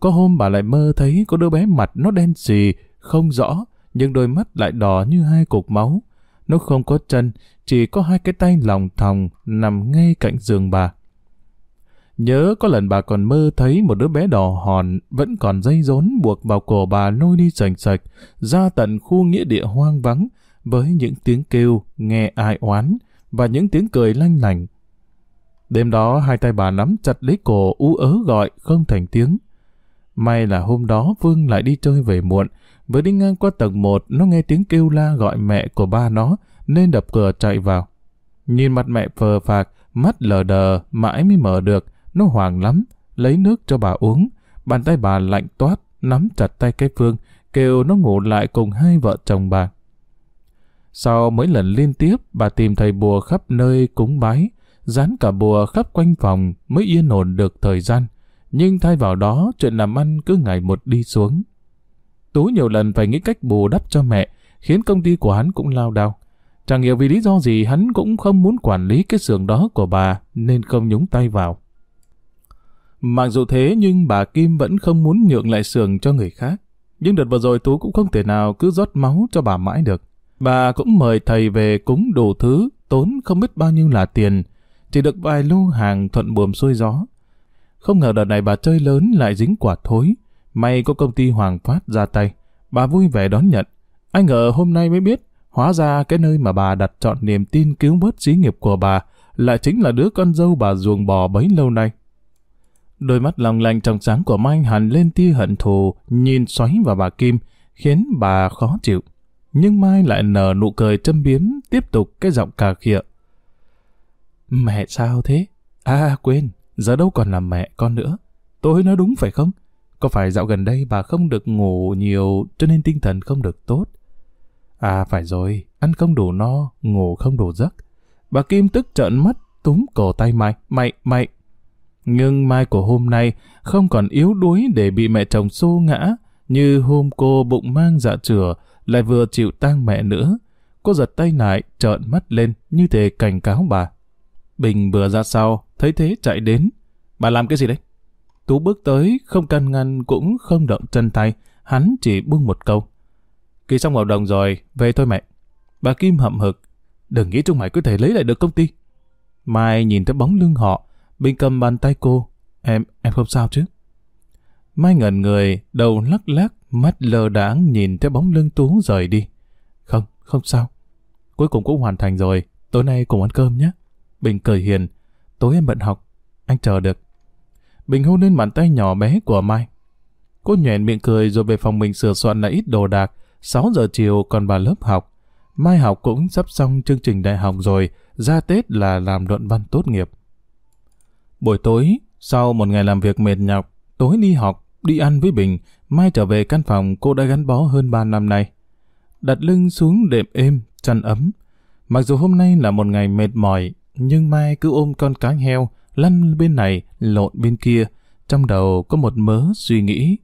Có hôm bà lại mơ thấy có đứa bé mặt nó đen xì, không rõ, nhưng đôi mắt lại đỏ như hai cục máu. Nó không có chân, chỉ có hai cái tay lòng thòng nằm ngay cạnh giường bà. Nhớ có lần bà còn mơ thấy một đứa bé đỏ hòn vẫn còn dây rốn buộc vào cổ bà lôi đi sành sạch ra tận khu nghĩa địa hoang vắng với những tiếng kêu nghe ai oán và những tiếng cười lanh lành. Đêm đó hai tay bà nắm chặt lấy cổ ú ớ gọi không thành tiếng. May là hôm đó Vương lại đi chơi về muộn, vừa đi ngang qua tầng 1 nó nghe tiếng kêu la gọi mẹ của ba nó nên đập cửa chạy vào. Nhìn mặt mẹ phờ phạc, mắt lờ đờ mãi mới mở được, nó hoảng lắm, lấy nước cho bà uống. Bàn tay bà lạnh toát, nắm chặt tay cái Phương, kêu nó ngủ lại cùng hai vợ chồng bà. Sau mấy lần liên tiếp, bà tìm thầy bùa khắp nơi cúng bái, dán cả bùa khắp quanh phòng mới yên ổn được thời gian. Nhưng thay vào đó, chuyện làm ăn cứ ngày một đi xuống. Tú nhiều lần phải nghĩ cách bù đắp cho mẹ, khiến công ty của hắn cũng lao đao. Chẳng hiểu vì lý do gì hắn cũng không muốn quản lý cái xưởng đó của bà, nên không nhúng tay vào. Mặc dù thế nhưng bà Kim vẫn không muốn nhượng lại sườn cho người khác. Nhưng đợt vừa rồi Tú cũng không thể nào cứ rót máu cho bà mãi được. Bà cũng mời thầy về cúng đủ thứ, tốn không biết bao nhiêu là tiền, chỉ được vài lô hàng thuận buồm xuôi gió. Không ngờ đợt này bà chơi lớn lại dính quả thối. May có công ty Hoàng Phát ra tay. Bà vui vẻ đón nhận. Anh ngờ hôm nay mới biết, hóa ra cái nơi mà bà đặt chọn niềm tin cứu vớt xí nghiệp của bà lại chính là đứa con dâu bà ruồng bò bấy lâu nay. Đôi mắt lòng lành trong sáng của Mai hẳn lên tia hận thù, nhìn xoáy vào bà Kim, khiến bà khó chịu. Nhưng Mai lại nở nụ cười châm biếm, tiếp tục cái giọng cà khịa. Mẹ sao thế? À quên, giờ đâu còn là mẹ con nữa. Tôi nói đúng phải không? Có phải dạo gần đây bà không được ngủ nhiều cho nên tinh thần không được tốt? À phải rồi, ăn không đủ no, ngủ không đủ giấc. Bà Kim tức trợn mắt, túm cổ tay Mai. Mày, mày. Nhưng Mai của hôm nay không còn yếu đuối để bị mẹ chồng xô ngã, như hôm cô bụng mang dạ chửa, lại vừa chịu tang mẹ nữa. Cô giật tay lại, trợn mắt lên, như thể cảnh cáo bà. Bình vừa ra sau, thấy thế chạy đến. Bà làm cái gì đấy? Tú bước tới, không can ngăn cũng không động chân tay, hắn chỉ buông một câu. Ký xong hợp đồng rồi, về thôi mẹ. Bà Kim hậm hực, đừng nghĩ chúng mày có thể lấy lại được công ty. Mai nhìn thấy bóng lưng họ, Bình cầm bàn tay cô. Em, em không sao chứ? Mai ngẩn người, đầu lắc lắc, mắt lờ đáng nhìn theo bóng lưng Tú rời đi. Không, không sao. Cuối cùng cũng hoàn thành rồi, tối nay cùng ăn cơm nhé. Bình cười hiền, tối em bận học, anh chờ được. Bình hôn lên bàn tay nhỏ bé của Mai. Cô nhoẻn miệng cười rồi về phòng mình sửa soạn lại ít đồ đạc. 6 giờ chiều còn bà lớp học. Mai học cũng sắp xong chương trình đại học rồi, ra Tết là làm luận văn tốt nghiệp. Buổi tối, sau một ngày làm việc mệt nhọc, tối đi học, đi ăn với Bình, Mai trở về căn phòng cô đã gắn bó hơn 3 năm nay. Đặt lưng xuống đệm êm, chăn ấm. Mặc dù hôm nay là một ngày mệt mỏi, nhưng Mai cứ ôm con cá heo, lăn bên này, lộn bên kia, trong đầu có một mớ suy nghĩ.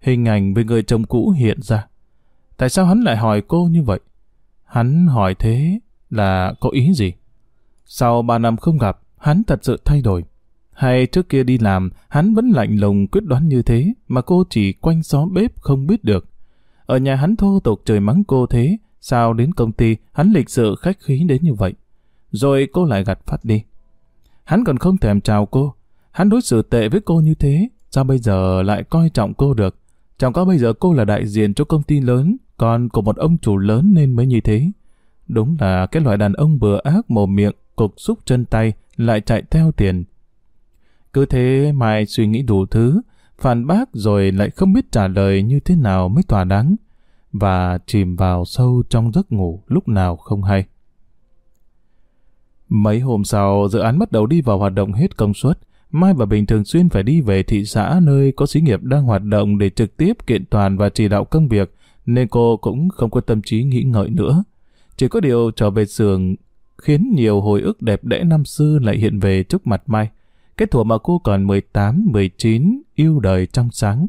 Hình ảnh về người chồng cũ hiện ra. Tại sao hắn lại hỏi cô như vậy? Hắn hỏi thế là có ý gì? Sau ba năm không gặp, hắn thật sự thay đổi. Hay trước kia đi làm, hắn vẫn lạnh lùng quyết đoán như thế, mà cô chỉ quanh xó bếp không biết được. Ở nhà hắn thô tục trời mắng cô thế, sao đến công ty hắn lịch sự khách khí đến như vậy? Rồi cô lại gặt phát đi. Hắn còn không thèm chào cô. Hắn đối xử tệ với cô như thế, sao bây giờ lại coi trọng cô được? Chẳng có bây giờ cô là đại diện cho công ty lớn, còn của một ông chủ lớn nên mới như thế. Đúng là cái loại đàn ông bừa ác mồm miệng, cục xúc chân tay, lại chạy theo tiền. Cứ thế Mai suy nghĩ đủ thứ, phản bác rồi lại không biết trả lời như thế nào mới thỏa đáng, và chìm vào sâu trong giấc ngủ lúc nào không hay. Mấy hôm sau, dự án bắt đầu đi vào hoạt động hết công suất. Mai và Bình thường xuyên phải đi về thị xã nơi có xí nghiệp đang hoạt động để trực tiếp kiện toàn và chỉ đạo công việc, nên cô cũng không có tâm trí nghĩ ngợi nữa. Chỉ có điều trở về xưởng khiến nhiều hồi ức đẹp đẽ năm xưa lại hiện về trước mặt Mai. Cái thuở mà cô còn 18, 19, yêu đời trong sáng.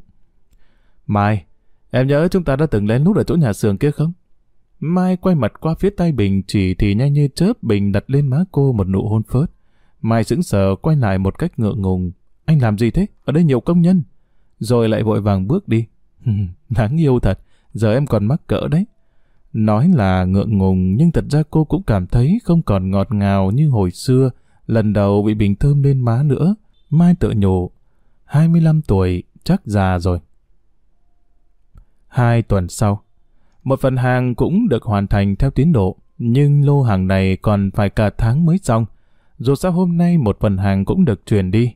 Mai, em nhớ chúng ta đã từng lén lút ở chỗ nhà xưởng kia không? Mai quay mặt qua phía tay Bình chỉ thì nhanh như chớp Bình đặt lên má cô một nụ hôn phớt. Mai sững sờ quay lại một cách ngượng ngùng. Anh làm gì thế? Ở đây nhiều công nhân. Rồi lại vội vàng bước đi. Đáng yêu thật. Giờ em còn mắc cỡ đấy. Nói là ngượng ngùng nhưng thật ra cô cũng cảm thấy không còn ngọt ngào như hồi xưa. Lần đầu bị Bình thơm lên má nữa. Mai tự nhủ. 25 tuổi, chắc già rồi. Hai tuần sau, một phần hàng cũng được hoàn thành theo tiến độ, nhưng lô hàng này còn phải cả tháng mới xong. Dù sao hôm nay một phần hàng cũng được chuyển đi.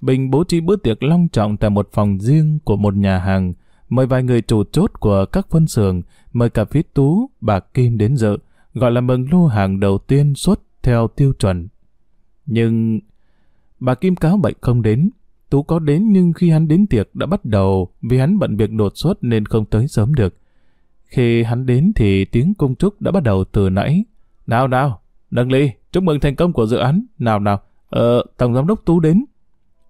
Bình bố trí bữa tiệc long trọng tại một phòng riêng của một nhà hàng, mời vài người chủ chốt của các phân xưởng, mời cả phía Tú, bà Kim đến dự, gọi là mừng lô hàng đầu tiên xuất theo tiêu chuẩn. Nhưng bà Kim cáo bệnh không đến, Tú có đến nhưng khi hắn đến tiệc đã bắt đầu vì hắn bận việc đột xuất nên không tới sớm được. Khi hắn đến thì tiếng cung trúc đã bắt đầu từ nãy. Nào nào, Đăng Ly, chúc mừng thành công của dự án. Nào nào, ờ, Tổng Giám đốc Tú đến.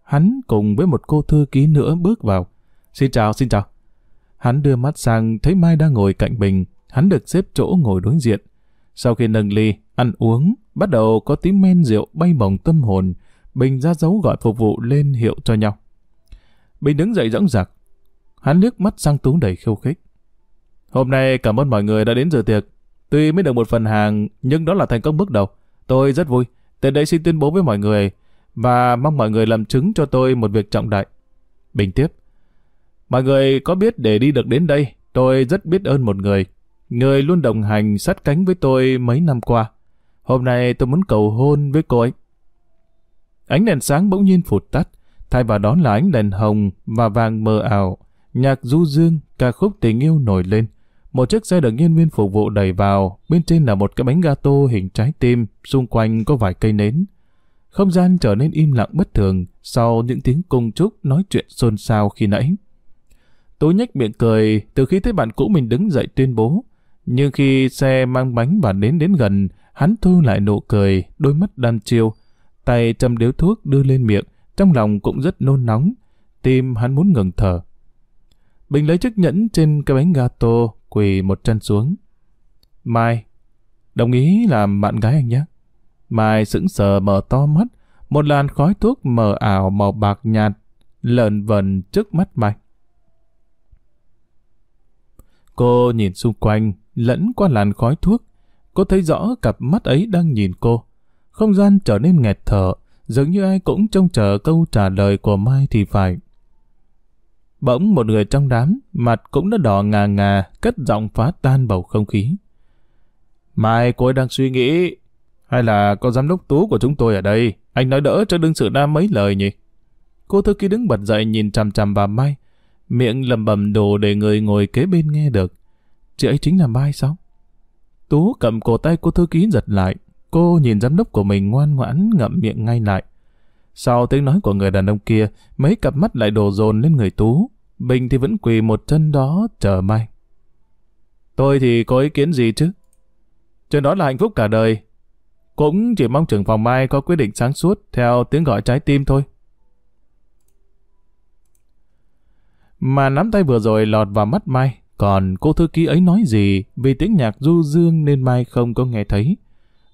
Hắn cùng với một cô thư ký nữa bước vào. Xin chào, xin chào. Hắn đưa mắt sang thấy Mai đang ngồi cạnh Bình. Hắn được xếp chỗ ngồi đối diện. Sau khi nâng ly, ăn uống, bắt đầu có tí men rượu bay bồng tâm hồn. Bình ra dấu gọi phục vụ lên hiệu cho nhau. Bình đứng dậy dõng dạc. Hắn liếc mắt sang Tú đầy khiêu khích. Hôm nay cảm ơn mọi người đã đến dự tiệc. Tuy mới được một phần hàng, nhưng đó là thành công bước đầu. Tôi rất vui. Tới đây xin tuyên bố với mọi người và mong mọi người làm chứng cho tôi một việc trọng đại. Bình tiếp. Mọi người có biết để đi được đến đây, tôi rất biết ơn một người. Người luôn đồng hành sát cánh với tôi mấy năm qua. Hôm nay tôi muốn cầu hôn với cô ấy. Ánh đèn sáng bỗng nhiên phụt tắt, thay vào đó là ánh đèn hồng và vàng mờ ảo. Nhạc du dương, ca khúc tình yêu nổi lên. Một chiếc xe được nhân viên phục vụ đẩy vào, bên trên là một cái bánh gato hình trái tim, xung quanh có vài cây nến. Không gian trở nên im lặng bất thường sau những tiếng cung trúc nói chuyện xôn xao khi nãy. Tôi nhếch miệng cười từ khi thấy bạn cũ mình đứng dậy tuyên bố. Nhưng khi xe mang bánh và nến đến gần, hắn thu lại nụ cười, đôi mắt đan chiêu. Tay châm điếu thuốc đưa lên miệng, trong lòng cũng rất nôn nóng. Tim hắn muốn ngừng thở. Bình lấy chiếc nhẫn trên cái bánh gato, quỳ một chân xuống. Mai, đồng ý làm bạn gái anh nhé. Mai sững sờ mở to mắt, một làn khói thuốc mờ ảo màu bạc nhạt, lợn vần trước mắt Mai. Cô nhìn xung quanh, lẫn qua làn khói thuốc. Cô thấy rõ cặp mắt ấy đang nhìn cô. Không gian trở nên nghẹt thở, dường như ai cũng trông chờ câu trả lời của Mai thì phải. Bỗng một người trong đám, mặt cũng đã đỏ ngà ngà, cất giọng phá tan bầu không khí. Mai cô ấy đang suy nghĩ, hay là có giám đốc tú của chúng tôi ở đây, anh nói đỡ cho đương sự nam mấy lời nhỉ? Cô thư ký đứng bật dậy nhìn chằm chằm vào Mai, miệng lầm bầm đồ để người ngồi kế bên nghe được. Chị ấy chính là Mai sao? Tú cầm cổ tay cô thư ký giật lại, cô nhìn giám đốc của mình ngoan ngoãn ngậm miệng ngay lại. Sau tiếng nói của người đàn ông kia, mấy cặp mắt lại đổ dồn lên người Tú. Bình thì vẫn quỳ một chân đó chờ Mai. Tôi thì có ý kiến gì chứ? trên đó là hạnh phúc cả đời. Cũng chỉ mong trưởng phòng Mai có quyết định sáng suốt theo tiếng gọi trái tim thôi. Mà nắm tay vừa rồi lọt vào mắt Mai, còn cô thư ký ấy nói gì vì tiếng nhạc du dương nên Mai không có nghe thấy.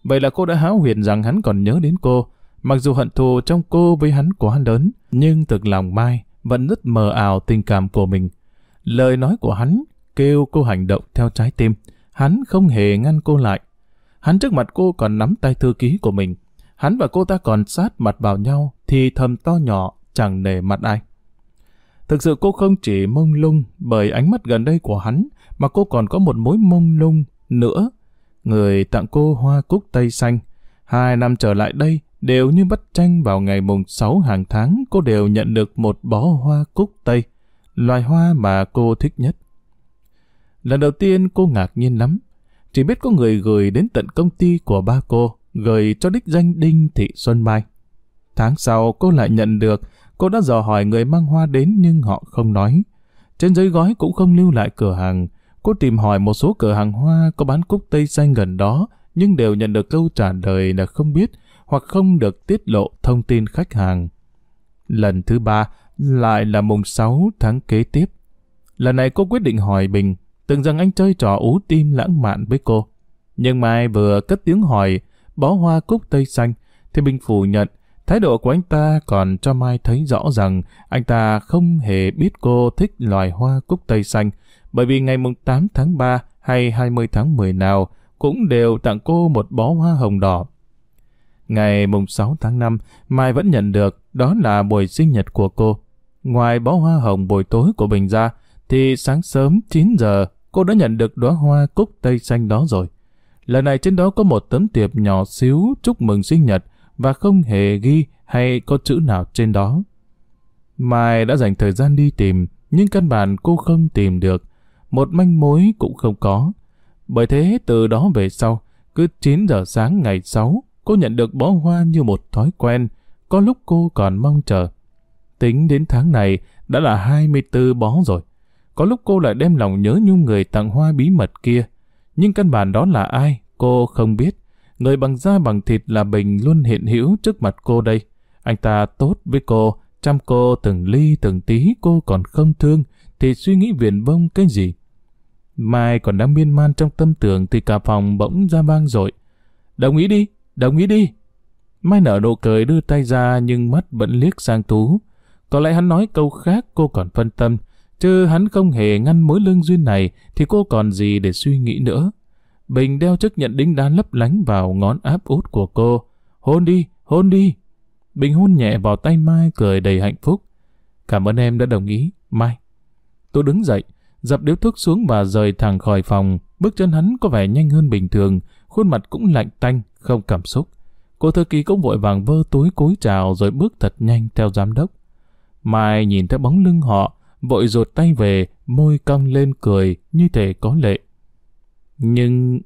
Vậy là cô đã háo huyền rằng hắn còn nhớ đến cô, mặc dù hận thù trong cô với hắn quá lớn, nhưng thực lòng Mai vẫn rất mờ ảo tình cảm của mình. Lời nói của hắn kêu cô hành động theo trái tim. Hắn không hề ngăn cô lại. Hắn trước mặt cô còn nắm tay thư ký của mình. Hắn và cô ta còn sát mặt vào nhau thì thầm to nhỏ chẳng nề mặt ai. Thực sự cô không chỉ mông lung bởi ánh mắt gần đây của hắn mà cô còn có một mối mông lung nữa. người tặng cô hoa cúc tây xanh. Hai năm trở lại đây, đều như bắt tranh vào ngày mùng 6 hàng tháng, cô đều nhận được một bó hoa cúc tây, loài hoa mà cô thích nhất. Lần đầu tiên cô ngạc nhiên lắm, chỉ biết có người gửi đến tận công ty của ba cô, gửi cho đích danh Đinh Thị Xuân Mai. Tháng sau cô lại nhận được, cô đã dò hỏi người mang hoa đến nhưng họ không nói. Trên giấy gói cũng không lưu lại cửa hàng. Cô tìm hỏi một số cửa hàng hoa có bán cúc tây xanh gần đó, nhưng đều nhận được câu trả lời là không biết hoặc không được tiết lộ thông tin khách hàng. Lần thứ ba lại là mùng 6 tháng kế tiếp. Lần này cô quyết định hỏi Bình, tưởng rằng anh chơi trò ú tim lãng mạn với cô. Nhưng Mai vừa cất tiếng hỏi bó hoa cúc tây xanh, thì Bình phủ nhận Thái độ của anh ta còn cho Mai thấy rõ rằng anh ta không hề biết cô thích loài hoa cúc tây xanh, bởi vì ngày 8 tháng 3 hay 20 tháng 10 nào cũng đều tặng cô một bó hoa hồng đỏ. Ngày mùng 6 tháng 5, Mai vẫn nhận được, đó là buổi sinh nhật của cô. Ngoài bó hoa hồng buổi tối của Bình ra, thì sáng sớm 9 giờ, cô đã nhận được đóa hoa cúc tây xanh đó rồi. Lần này trên đó có một tấm tiệp nhỏ xíu chúc mừng sinh nhật và không hề ghi hay có chữ nào trên đó. Mai đã dành thời gian đi tìm, nhưng căn bản cô không tìm được. Một manh mối cũng không có. Bởi thế từ đó về sau, cứ 9 giờ sáng ngày 6, cô nhận được bó hoa như một thói quen, có lúc cô còn mong chờ. Tính đến tháng này đã là 24 bó rồi. Có lúc cô lại đem lòng nhớ nhung người tặng hoa bí mật kia. Nhưng căn bản đó là ai, cô không biết. Người bằng da bằng thịt là Bình luôn hiện hữu trước mặt cô đây. Anh ta tốt với cô, chăm cô từng ly từng tí cô còn không thương, thì suy nghĩ viền vông cái gì. Mai còn đang miên man trong tâm tưởng thì cả phòng bỗng ra vang rồi. Đồng ý đi, đồng ý đi. Mai nở nụ cười đưa tay ra nhưng mắt vẫn liếc sang Tú. Có lẽ hắn nói câu khác cô còn phân tâm, chứ hắn không hề ngăn mối lương duyên này thì cô còn gì để suy nghĩ nữa. Bình đeo chức nhận đính đan lấp lánh vào ngón áp út của cô. Hôn đi, hôn đi. Bình hôn nhẹ vào tay Mai cười đầy hạnh phúc. Cảm ơn em đã đồng ý, Mai. Tôi đứng dậy, dập điếu thuốc xuống và rời thẳng khỏi phòng. Bước chân hắn có vẻ nhanh hơn bình thường, khuôn mặt cũng lạnh tanh, không cảm xúc. Cô thư ký cũng vội vàng vơ túi cúi chào rồi bước thật nhanh theo giám đốc. Mai nhìn theo bóng lưng họ, vội rụt tay về, môi cong lên cười như thể có lệ. Nhưng...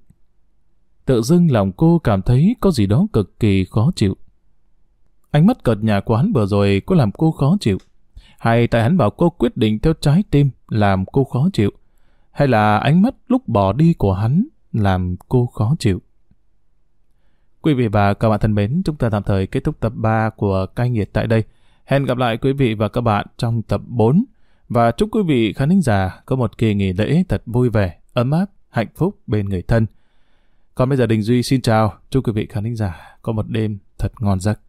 Tự dưng lòng cô cảm thấy có gì đó cực kỳ khó chịu. Ánh mắt cợt nhà của hắn vừa rồi có làm cô khó chịu. Hay tại hắn bảo cô quyết định theo trái tim làm cô khó chịu. Hay là ánh mắt lúc bỏ đi của hắn làm cô khó chịu. Quý vị và các bạn thân mến, chúng ta tạm thời kết thúc tập 3 của cai nghiệt tại đây. Hẹn gặp lại quý vị và các bạn trong tập 4. Và chúc quý vị khán thính giả có một kỳ nghỉ lễ thật vui vẻ, ấm áp hạnh phúc bên người thân. Còn bây giờ Đình Duy xin chào, chúc quý vị khán giả có một đêm thật ngon giấc.